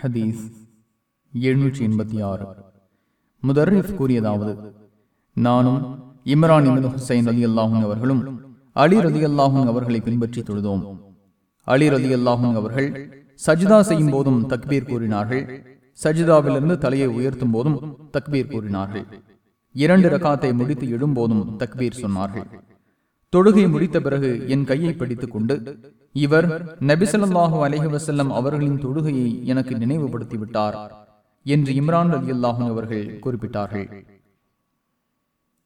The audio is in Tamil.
ஹதீஸ் எழுநூற்றி எண்பத்தி ஆறு. முதர்ரிஃப் கூறியதாவது நானும் இம்ரான் இமது ஹுசைன் அலி அல்லாஹும் அவர்களும் அலி ரதி அல்லாஹும் அவர்களை பின்பற்றி தொழுதோம். அலி ரதி அல்லாஹும் அவர்கள் சஜிதா செய்யும் போதும் தக்பீர் கூறினார்கள். சஜிதாவிலிருந்து தலையை உயர்த்தும் போதும் தக்பீர் கூறினார்கள். இரண்டு ரகாத்தை முடித்து எழும்போதும் தக்பீர் சொன்னார்கள். தொழுகை முடித்த பிறகு என் கையை பிடித்துக் கொண்டு இவர் நபிசல்லாஹு அலஹி வசல்லம் அவர்களின் தொழுகையை எனக்கு நினைவுபடுத்திவிட்டார் என்று இம்ரான் அலி அல்லாஹும் அவர்கள் குறிப்பிட்டார்கள்.